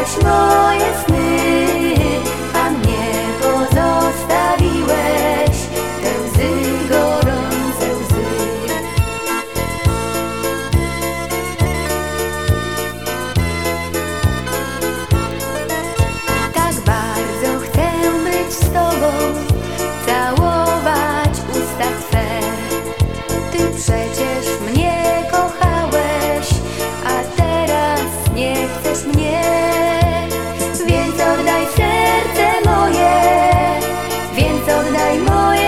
moje đời môi